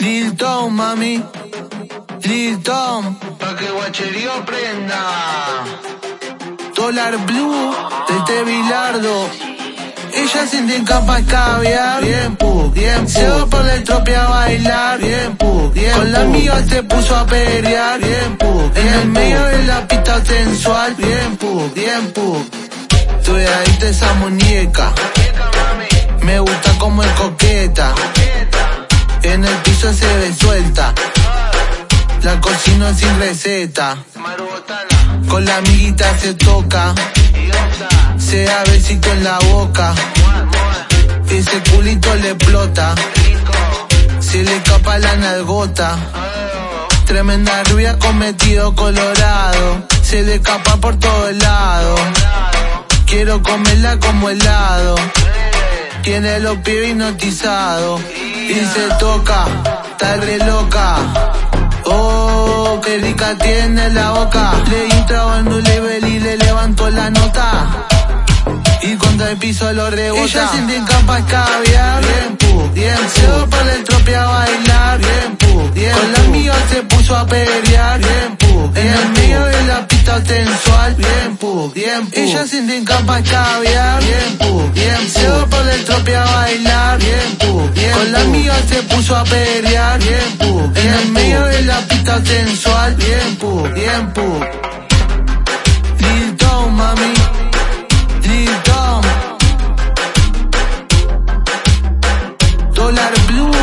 Lil Tom, mami. Lil Tom. Pa' que guacherío prenda. Dólar Blue de este Bilardo. Ella siente capa caviar. Bien pu, bien pu. Se va por la entropía a bailar. Bien pu, bien Con la amiga se puso a pelear. Bien pu, En el medio de la pista sensual. Bien pu, bien pu. Estoy ahí de esa muñeca. Me gusta como es coqueta. Se ve suelta. La cocina sin receta. Con la amiguita se toca. Se da besito en la boca. Ese culito le explota. Se le escapa la nalgota. Tremenda rubia con metido colorado. Se le escapa por todo el lado. Quiero comerla como helado. Tiene los pies hipnotizados. Y se toca, está re loca. Oh, qué rica tiene la boca. Le di un trago en un level y le levantó la nota. Y contra el piso lo rebota. Ella siente capa caviar. Bien pu, bien. Se va para el trope a bailar. Bien pu, bien Con la amiga se puso a pelear. Bien pu, En el medio de la pista sensual. Bien pu, bien. Ella siente capa caviar. Bien pu, se puso a pelear, tiempo, en el medio de la pista sensual, tiempo, tiempo. Tritón, mami, Tritón. Dólar blue.